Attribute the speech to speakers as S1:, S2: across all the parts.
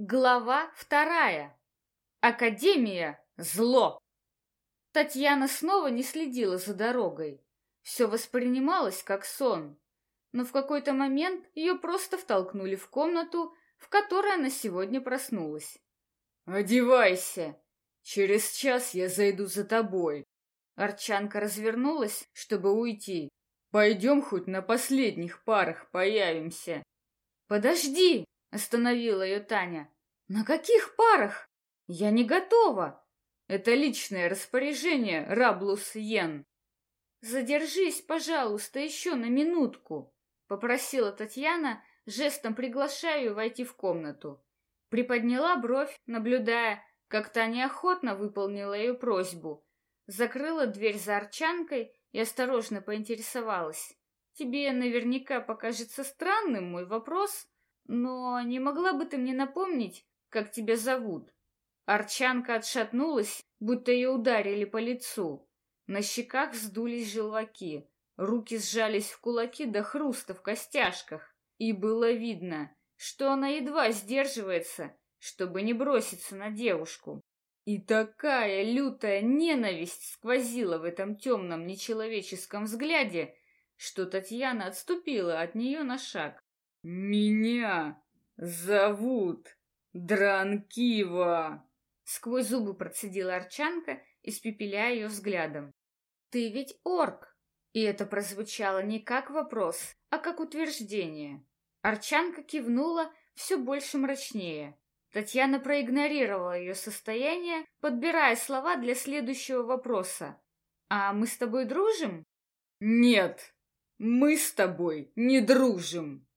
S1: Глава вторая. Академия – зло. Татьяна снова не следила за дорогой. Все воспринималось как сон. Но в какой-то момент ее просто втолкнули в комнату, в которой она сегодня проснулась.
S2: «Одевайся! Через час я зайду за тобой!»
S1: Арчанка развернулась, чтобы уйти.
S2: «Пойдем хоть на последних парах появимся!»
S1: «Подожди!» Остановила ее Таня. На каких парах? Я не готова.
S2: Это личное распоряжение, Раблус Йен.
S1: Задержись, пожалуйста, еще на минутку, попросила Татьяна, жестом приглашая ее войти в комнату. Приподняла бровь, наблюдая, как Таня охотно выполнила ее просьбу. Закрыла дверь за арчанкой и осторожно поинтересовалась. Тебе наверняка покажется странным мой вопрос, но не могла бы ты мне напомнить, как тебя зовут? Арчанка отшатнулась, будто ее ударили по лицу. На щеках вздулись желваки, руки сжались в кулаки до хруста в костяшках, и было видно, что она едва сдерживается, чтобы не броситься на девушку. И такая лютая ненависть сквозила в этом темном нечеловеческом взгляде, что Татьяна отступила от нее на шаг.
S2: «Меня зовут Дранкива!»
S1: Сквозь зубы процедила Арчанка, испепеляя ее взглядом. «Ты ведь орк!» И это прозвучало не как вопрос, а как утверждение. Арчанка кивнула все больше мрачнее. Татьяна проигнорировала ее состояние, подбирая слова для следующего вопроса. «А мы с тобой дружим?»
S2: «Нет, мы с тобой не дружим!»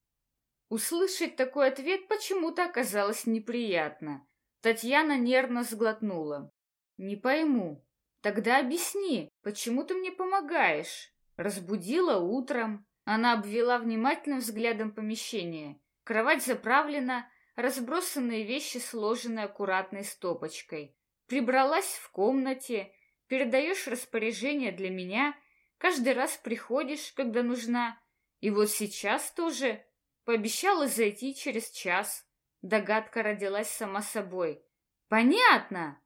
S1: Услышать такой ответ почему-то оказалось неприятно. Татьяна нервно сглотнула. «Не пойму. Тогда объясни, почему ты мне помогаешь?» Разбудила утром. Она обвела внимательным взглядом помещение. Кровать заправлена, разбросанные вещи сложены аккуратной стопочкой. Прибралась в комнате, передаешь распоряжение для меня, каждый раз приходишь, когда нужна. И вот сейчас тоже Пообещала зайти через час. Догадка родилась сама собой. Понятно.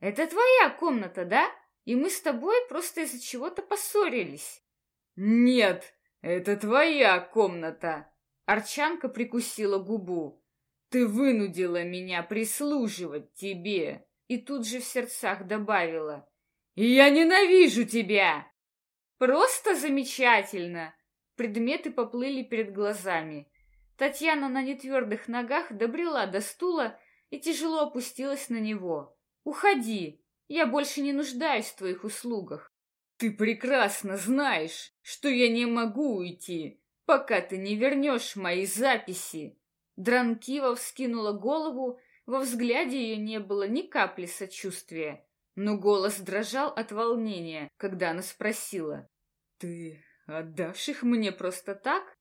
S1: Это твоя комната, да? И мы с тобой просто из-за чего-то поссорились.
S2: Нет, это твоя комната.
S1: Арчанка прикусила губу.
S2: Ты вынудила меня прислуживать тебе.
S1: И тут же в сердцах добавила.
S2: Я ненавижу тебя.
S1: Просто замечательно. Предметы поплыли перед глазами. Татьяна на нетвердых ногах добрела до стула и тяжело опустилась на него. «Уходи! Я больше не нуждаюсь в твоих услугах!»
S2: «Ты прекрасно знаешь, что я не могу уйти, пока ты не вернешь мои записи!»
S1: Дранкива вскинула голову, во взгляде ее не было ни капли сочувствия, но голос дрожал от волнения, когда она спросила.
S2: «Ты отдашь их мне просто так?»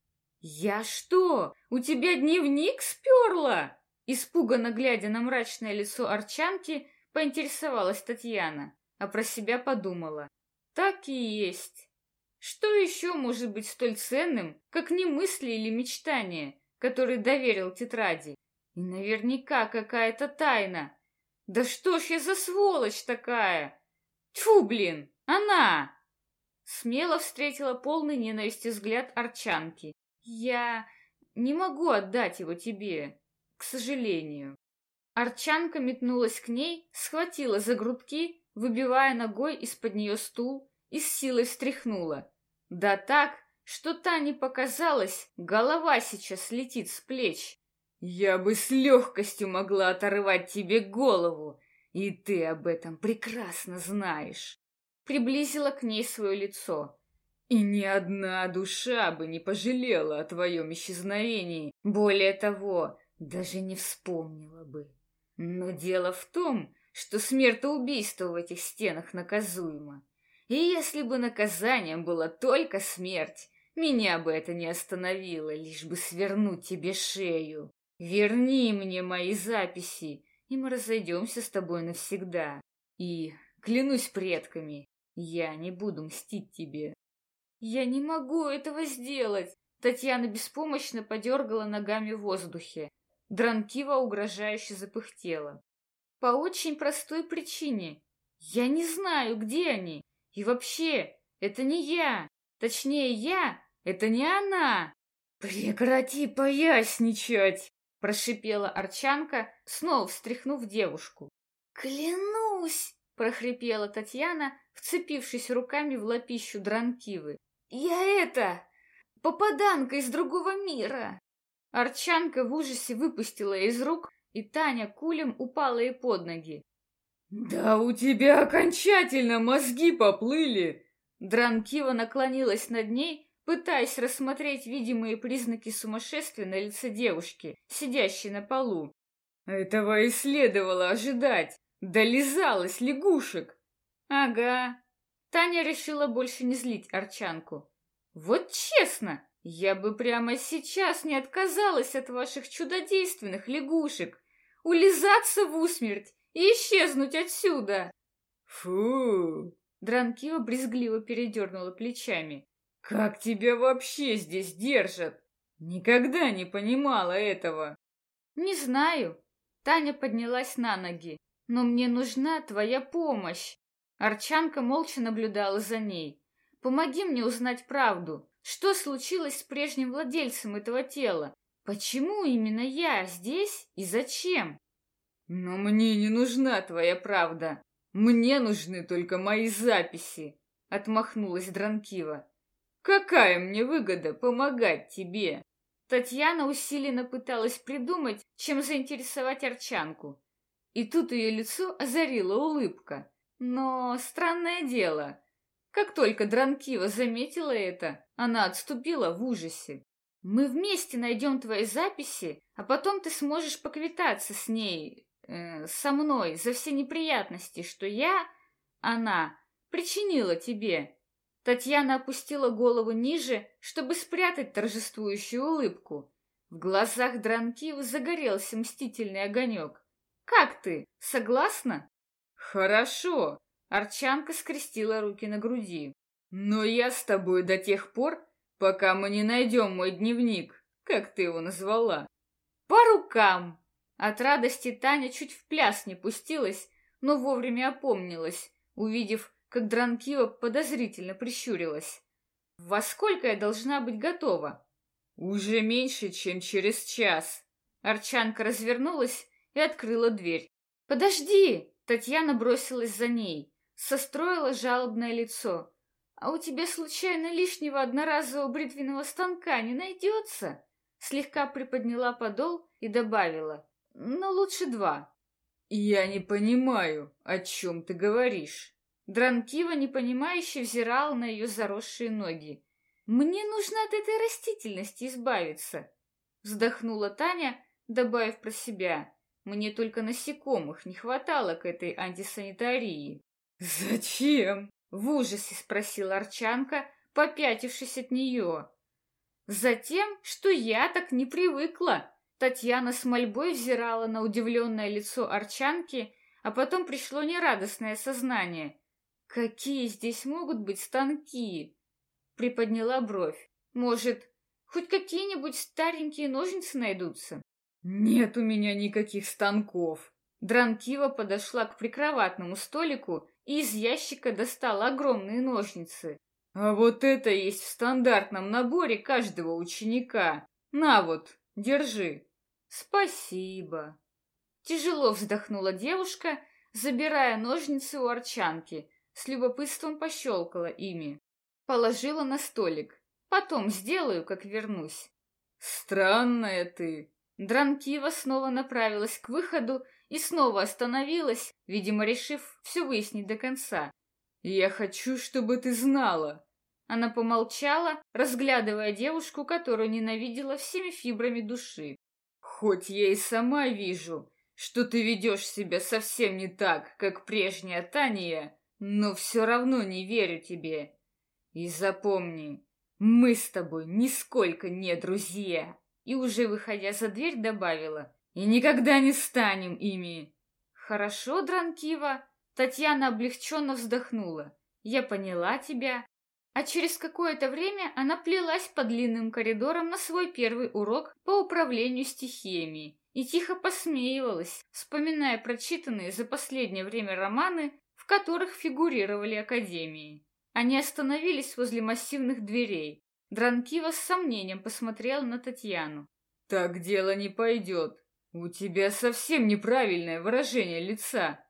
S1: «Я что, у тебя дневник сперла?» Испуганно глядя на мрачное лицо Арчанки, поинтересовалась Татьяна, а про себя подумала. «Так и есть. Что еще может быть столь ценным, как не мысли или мечтания, которые доверил тетради? И наверняка какая-то тайна. Да что ж я за сволочь такая? Тьфу, блин, она!» Смело встретила полный ненависти взгляд Арчанки я не могу отдать его тебе, к сожалению. Арчанка метнулась к ней, схватила за грудки, выбивая ногой из-под нее стул и с силой встряхнула. Да так, что та не показалось, голова сейчас летит с плеч.
S2: Я бы с легкостью могла оторвать тебе голову, и ты об этом прекрасно знаешь.
S1: Приблизила к ней свое лицо.
S2: И ни одна душа бы не пожалела о твоем исчезновении. Более того, даже не вспомнила бы. Но дело в том, что смертоубийство в этих стенах наказуемо. И если бы наказанием была только смерть, меня бы это не остановило, лишь бы свернуть тебе шею. Верни мне мои записи, и мы разойдемся с тобой навсегда. И, клянусь предками, я не буду мстить тебе.
S1: «Я не могу этого сделать!» Татьяна беспомощно подергала ногами в воздухе. Дранкива угрожающе запыхтела. По очень простой причине. Я не знаю, где они. И вообще, это не я. Точнее, я — это не она.
S2: Прекрати поясничать,
S1: прошипела Арчанка, снова встряхнув девушку.
S3: Клянусь, прохрипела Татьяна, вцепившись руками в лапищу Дранкивы. Я это, попаданка из другого мира.
S1: Арчанка в ужасе выпустила из рук, и Таня кулем упала ей под ноги.
S2: «Да у тебя окончательно мозги поплыли!»
S1: Дранкива наклонилась над ней, пытаясь рассмотреть видимые признаки сумасшествия на лице девушки, сидящей на полу.
S2: «Этого и следовало ожидать! Долизалась лягушек!»
S1: «Ага». Таня решила больше не злить Арчанку. «Вот честно, я бы прямо сейчас не отказалась от ваших чудодейственных лягушек. Улизаться в усмерть и исчезнуть отсюда!»
S2: «Фу!»
S1: Дранкива брезгливо передернула плечами.
S2: «Как тебя вообще здесь держат? Никогда не понимала этого!»
S1: «Не знаю». Таня поднялась на ноги. «Но мне нужна твоя помощь!» Арчанка молча наблюдала за ней. «Помоги мне узнать правду. Что случилось с прежним владельцем этого тела? Почему именно я здесь и зачем?»
S2: «Но мне не нужна твоя правда. Мне нужны только мои записи», — отмахнулась Дранкива. «Какая мне выгода помогать тебе?»
S1: Татьяна усиленно пыталась придумать, чем заинтересовать Арчанку. И тут ее лицо озарила улыбка. Но странное дело, как только Дранкива заметила это, она отступила в ужасе. «Мы вместе найдем твои записи, а потом ты сможешь поквитаться с ней, э, со мной за все неприятности, что я, она, причинила тебе. Татьяна опустила голову ниже, чтобы спрятать торжествующую улыбку. В глазах Дранкивы загорелся мстительный огонек. «Как ты? Согласна?»
S2: «Хорошо!»
S1: Арчанка скрестила руки на груди.
S2: «Но я с тобой до тех пор, пока мы не найдем мой дневник, как ты его назвала».
S1: «По рукам!» От радости Таня чуть в пляс не пустилась, но вовремя опомнилась, увидев, как Дранкива подозрительно прищурилась. «Во сколько я должна быть готова?»
S2: «Уже меньше, чем через час».
S1: Арчанка развернулась и открыла дверь. «Подожди!» Татьяна бросилась за ней, состроила жалобное лицо. «А у тебя случайно лишнего одноразового бритвенного станка не найдется?» Слегка приподняла подол и добавила но лучше два.
S2: Я не понимаю, о чем ты говоришь.
S1: Дранкива непонимающе взирал на ее заросшие ноги. Мне нужно от этой растительности избавиться. Вздохнула Таня, добавив про себя. Мне только насекомых не хватало к этой антисанитарии.
S2: «Зачем?»
S1: — в ужасе спросила Арчанка, попятившись от нее. «Затем, что я так не привыкла», Татьяна с мольбой взирала на удивленное лицо Арчанки, а потом пришло нерадостное сознание. «Какие здесь могут быть станки?» Приподняла бровь. «Может, хоть какие-нибудь старенькие ножницы найдутся?»
S2: «Нет у меня никаких станков!»
S1: Дранкива подошла к прикроватному столику и из ящика достала огромные ножницы.
S2: «А вот это есть в стандартном наборе каждого ученика. На вот, держи!»
S1: «Спасибо!» Тяжело вздохнула девушка, забирая ножницы у арчанки, с любопытством пощелкала ими. Положила на столик. Потом сделаю, как вернусь.
S2: «Странная ты!»
S1: Дранкива снова направилась к выходу и снова остановилась, видимо, решив все выяснить до конца.
S2: «Я хочу, чтобы ты знала!»
S1: Она помолчала, разглядывая девушку, которую ненавидела всеми фибрами души.
S2: Хоть я и сама вижу, что ты ведешь себя совсем не так, как прежняя Таня, но все равно не верю тебе. И запомни, мы с тобой нисколько не друзья. И уже выходя за дверь добавила, и никогда не станем ими.
S1: Хорошо, Дранкива. Татьяна облегченно вздохнула. Я поняла тебя. А через какое-то время она плелась по длинным коридорам на свой первый урок по управлению стихиями и тихо посмеивалась, вспоминая прочитанные за последнее время романы, в которых фигурировали академии. Они остановились возле массивных дверей. Дранкива с сомнением посмотрел на Татьяну.
S2: «Так дело не пойдет. У тебя совсем неправильное выражение лица».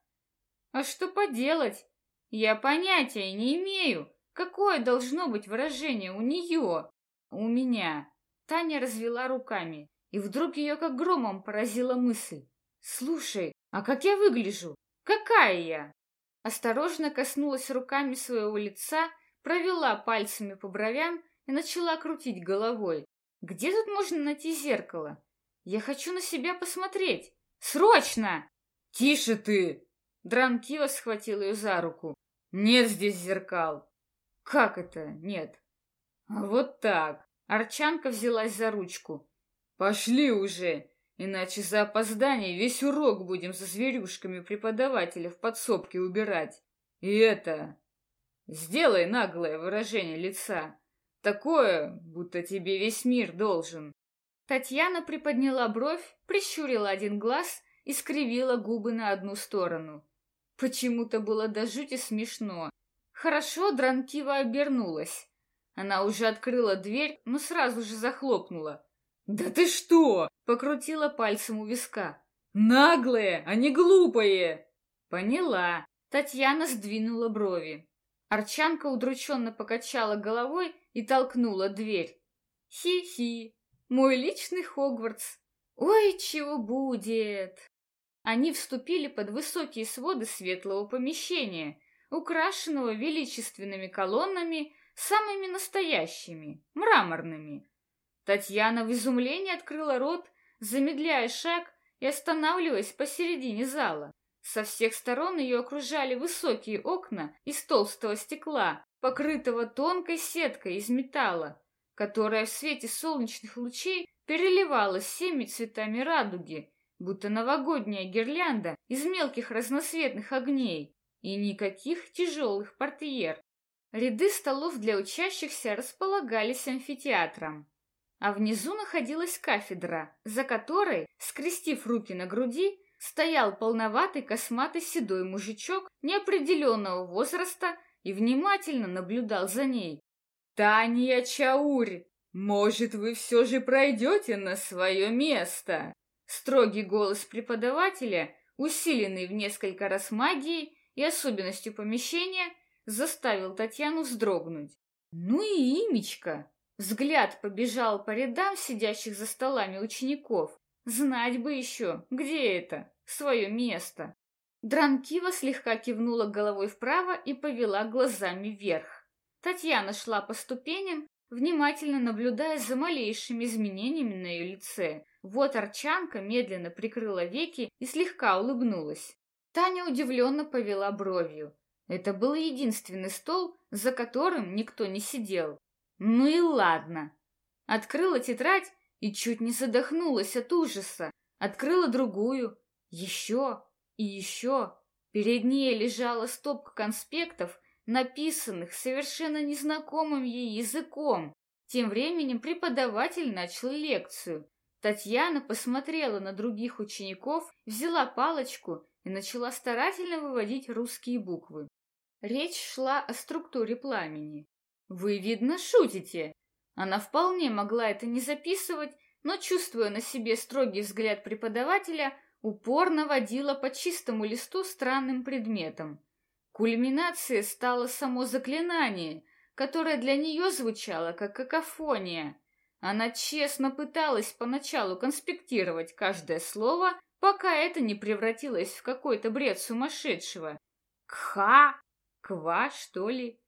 S1: «А что поделать? Я понятия не имею, какое должно быть выражение у нее, у меня». Таня развела руками. И вдруг ее как громом поразила мысль. «Слушай, а как я выгляжу? Какая я?» Осторожно коснулась руками своего лица, провела пальцами по бровям и начала крутить головой. «Где тут можно найти зеркало? Я хочу на себя посмотреть! Срочно!»
S2: «Тише ты!»
S1: Дранкива схватил ее за руку.
S2: «Нет здесь зеркал!»
S1: «Как это нет?»
S2: «Вот так!»
S1: Арчанка взялась за ручку.
S2: Пошли уже, иначе за опоздание весь урок будем за зверюшками преподавателя в подсобке убирать. И это... Сделай наглое выражение лица. Такое, будто тебе весь мир должен.
S1: Татьяна приподняла бровь, прищурила один глаз и скривила губы на одну сторону. Почему-то было до жути смешно. Хорошо Дранкива обернулась. Она уже открыла дверь, но сразу же захлопнула.
S2: «Да ты что?» — покрутила пальцем у виска. «Наглые, а не глупые!»
S1: «Поняла». Татьяна сдвинула брови. Арчанка удрученно покачала головой и толкнула дверь. «Хи-хи, мой личный Хогвартс. Ой, чего будет!» Они вступили под высокие своды светлого помещения, украшенного величественными колоннами, самыми настоящими, мраморными, Татьяна в изумлении открыла рот, замедляя шаг и останавливаясь посередине зала. Со всех сторон ее окружали высокие окна из толстого стекла, покрытого тонкой сеткой из металла, которая в свете солнечных лучей переливалась всеми цветами радуги, будто новогодняя гирлянда из мелких разноцветных огней, и никаких тяжелых портьер. Ряды столов для учащихся располагались амфитеатром а внизу находилась кафедра, за которой, скрестив руки на груди, стоял полноватый косматый седой мужичок неопределенного возраста и внимательно наблюдал за ней.
S2: «Таня Чаурь, может, вы все же пройдете на свое место?»
S1: Строгий голос преподавателя, усиленный в несколько раз магией и особенностью помещения, заставил Татьяну вздрогнуть. «Ну и имечко!» Взгляд побежал по рядам сидящих за столами учеников. Знать бы еще, где это, свое место. Дранкива слегка кивнула головой вправо и повела глазами вверх. Татьяна шла по ступеням, внимательно наблюдая за малейшими изменениями на ее лице. Вот Арчанка медленно прикрыла веки и слегка улыбнулась. Таня удивленно повела бровью. Это был единственный стол, за которым никто не сидел. Ну и ладно. Открыла тетрадь и чуть не задохнулась от ужаса. Открыла другую, еще и еще. Перед ней лежала стопка конспектов, написанных совершенно незнакомым ей языком. Тем временем преподаватель начал лекцию. Татьяна посмотрела на других учеников, взяла палочку и начала старательно выводить русские буквы. Речь шла о структуре пламени. «Вы, видно, шутите!» Она вполне могла это не записывать, но, чувствуя на себе строгий взгляд преподавателя, упорно водила по чистому листу странным предметом. Кульминацией стало само заклинание, которое для нее звучало как какофония. Она честно пыталась поначалу конспектировать каждое слово, пока это не превратилось в какой-то бред сумасшедшего. Кха? Ква, что ли?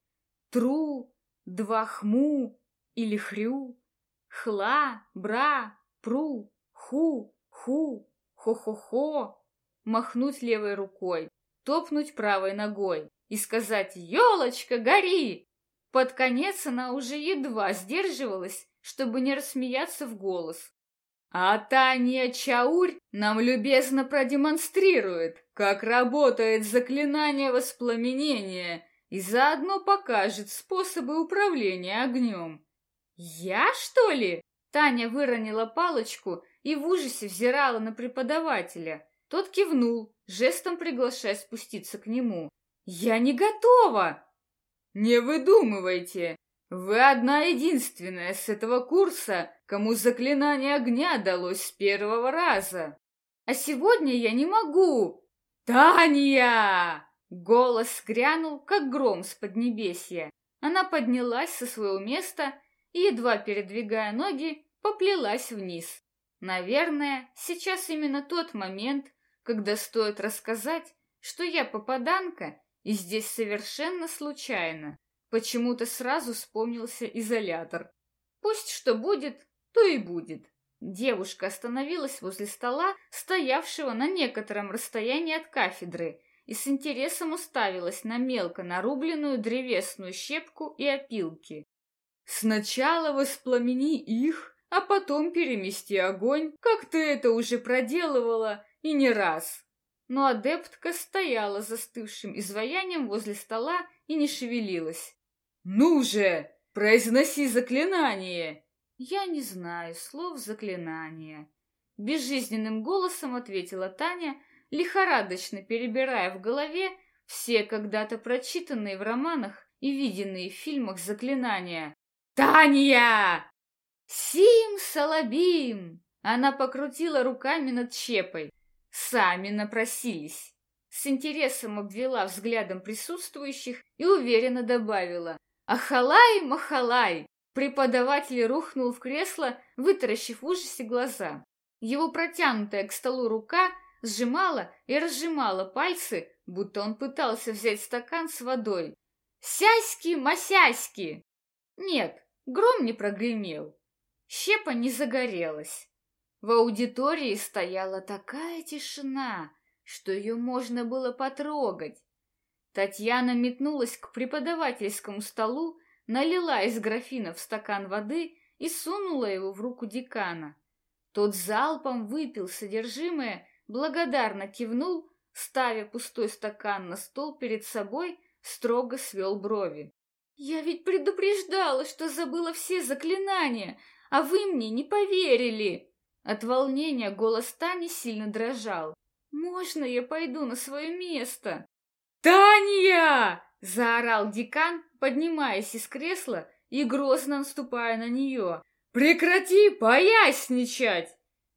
S1: Тру? Два хму или хрю, хла, бра, пру, ху, ху, хо-хо-хо, махнуть левой рукой, топнуть правой ногой и сказать «Елочка, гори!». Под конец она уже едва сдерживалась, чтобы не рассмеяться в голос. А Таня Чаурь нам любезно продемонстрирует, как работает заклинание воспламенения и заодно покажет способы управления огнем. «Я, что ли?» Таня выронила палочку и в ужасе взирала на преподавателя. Тот кивнул, жестом приглашая спуститься к нему. «Я не готова!» «Не выдумывайте! Вы одна единственная с этого курса, кому заклинание огня далось с первого раза. А сегодня я не могу!» «Таня!» Голос грянул, как гром с поднебесья. Она поднялась со своего места и, едва передвигая ноги, поплелась вниз. Наверное, сейчас именно тот момент, когда стоит рассказать, что я попаданка и здесь совершенно случайно. Почему-то сразу вспомнился изолятор. Пусть что будет, то и будет. Девушка остановилась возле стола, стоявшего на некотором расстоянии от кафедры, и с интересом уставилась на мелко нарубленную древесную щепку и опилки. «Сначала воспламени их, а потом перемести огонь, как ты это уже проделывала, и не раз». Но адептка стояла застывшим изваянием возле стола и не шевелилась. «Ну же, произноси заклинание!» «Я не знаю слов заклинания», — безжизненным голосом ответила Таня, лихорадочно перебирая в голове все когда-то прочитанные в романах и виденные в фильмах заклинания. «Таня!» «Сим Салабим!» Она покрутила руками над щепой. «Сами напросились!» С интересом обвела взглядом присутствующих и уверенно добавила. «Ахалай, махалай!» Преподаватель рухнул в кресло, вытаращив в ужасе глаза. Его протянутая к столу рука сжимала и разжимала пальцы, будто он пытался взять стакан с водой. «Сяськи-масяськи!» Нет, гром не прогремел. Щепа не загорелась. В аудитории стояла такая тишина, что ее можно было потрогать. Татьяна метнулась к преподавательскому столу, налила из графина в стакан воды и сунула его в руку декана. Тот залпом выпил содержимое благодарно кивнул, ставя пустой стакан на стол перед собой, строго свел брови. «Я ведь предупреждала, что забыла все заклинания, а вы мне не поверили!» От волнения голос Тани сильно дрожал. «Можно я пойду на свое место?» «Таня!» — заорал декан, поднимаясь из кресла и грозно наступая на нее. «Прекрати поясничать!»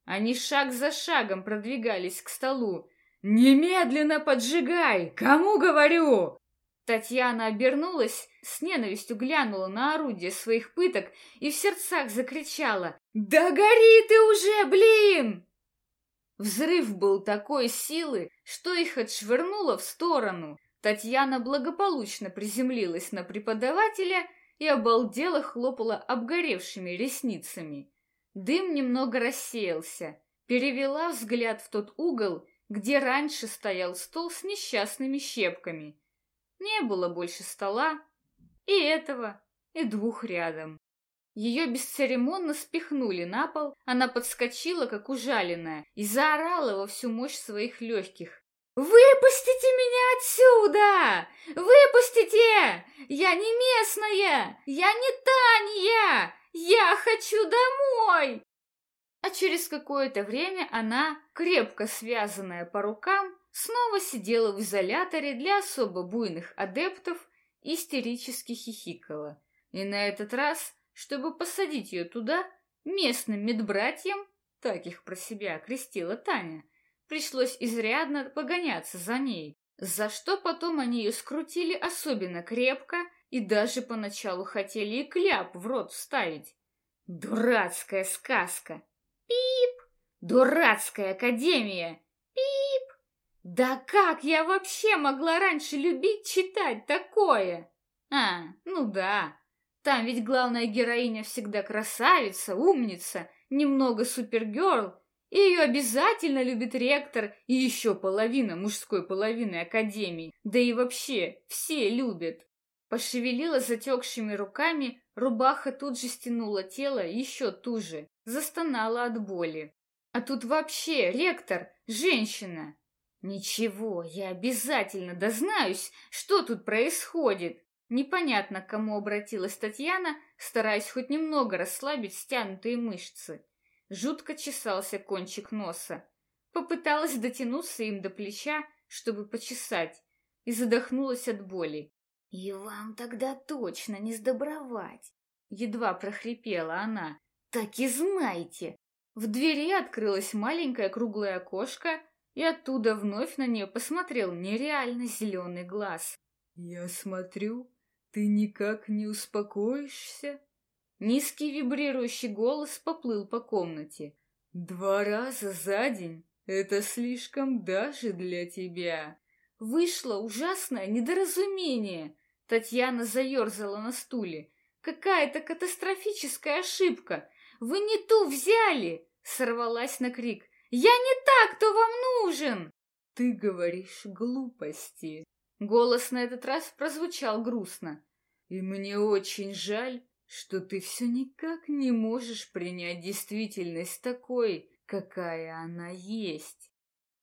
S1: Они шаг за шагом продвигались к столу. «Немедленно поджигай! Кому говорю?» Татьяна обернулась, с ненавистью глянула на орудие своих пыток и в сердцах закричала «Да гори ты уже, блин!» Взрыв был такой силы, что их отшвырнуло в сторону. Татьяна благополучно приземлилась на преподавателя и обалдело хлопала обгоревшими ресницами. Дым немного рассеялся. Перевела взгляд в тот угол, где раньше стоял стол с несчастными щепками. Не было больше стола, и этого, и двух рядом. Ее бесцеремонно спихнули на пол, она подскочила, как ужаленная, и заорала во всю мощь своих легких. «Выпустите меня отсюда! Выпустите! Я не местная! Я не Таня! Я хочу домой!» А через какое-то время она, крепко связанная по рукам, снова сидела в изоляторе для особо буйных адептов и истерически хихикала. И на этот раз, чтобы посадить ее туда, местным медбратьям, так их про себя окрестила Таня, пришлось изрядно погоняться за ней, за что потом они ее скрутили особенно крепко и даже поначалу хотели и кляп в рот вставить. Дурацкая сказка! Пип! Дурацкая академия! Да как я вообще могла раньше любить читать такое? А, ну да, там ведь главная героиня всегда красавица, умница, немного супергерл, и ее обязательно любит ректор и еще половина мужской половины академии, да и вообще все любят. Пошевелила затекшими руками, рубаха тут же стянула тело еще туже, застонала от боли. А тут вообще ректор — женщина. Ничего, я обязательно дознаюсь, что тут происходит. Непонятно, к кому обратилась Татьяна, стараясь хоть немного расслабить стянутые мышцы. Жутко чесался кончик носа. Попыталась дотянуться им до плеча, чтобы почесать, и задохнулась от боли.
S3: «И вам тогда точно не сдобровать!»
S1: Едва прохрипела она.
S3: «Так и знайте!»
S1: В двери открылось маленькое круглое окошко, и оттуда вновь на нее посмотрел нереально зеленый глаз.
S2: «Я смотрю, ты никак не успокоишься?»
S1: Низкий вибрирующий голос поплыл по комнате.
S2: «Два раза за день — это слишком даже для тебя!»
S1: Вышло ужасное недоразумение. Татьяна заерзала на стуле. Какая-то катастрофическая ошибка. Вы не ту взяли! Сорвалась на крик. Я не так, кто вам нужен!
S2: Ты говоришь глупости.
S1: Голос на этот раз прозвучал грустно.
S2: И мне очень жаль, что ты все никак не можешь принять действительность такой, какая она есть.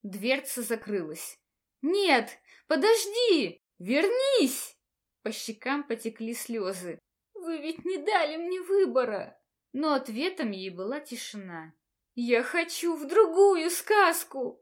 S1: Дверца закрылась. «Нет, подожди! Вернись!» По щекам потекли слезы. «Вы ведь не дали мне выбора!» Но ответом ей была тишина. «Я хочу в другую сказку!»